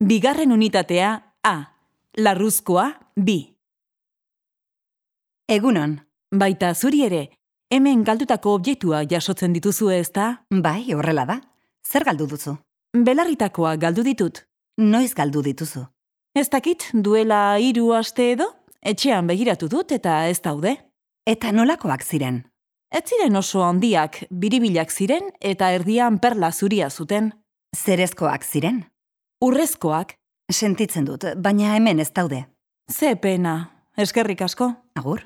Bigarren unitatea A. Larruzkoa B. Egunon. Baita zuri ere, hemen galdutako objektua jasotzen dituzu ezta? Bai, horrela da. Zer galdu duzu? Belarritakoa galdu ditut. Noiz galdu dituzu? Ez dakit, duela hiru aste edo, etxean begiratu dut eta ez daude. Eta nolakoak ziren? Ez ziren oso handiak, biribilak ziren eta erdian perla zuria zuten. Zerezkoak ziren? Urrezkoak, Sentitzen dut, baina hemen ez daude. ze pena, eskerrik asko. Agur?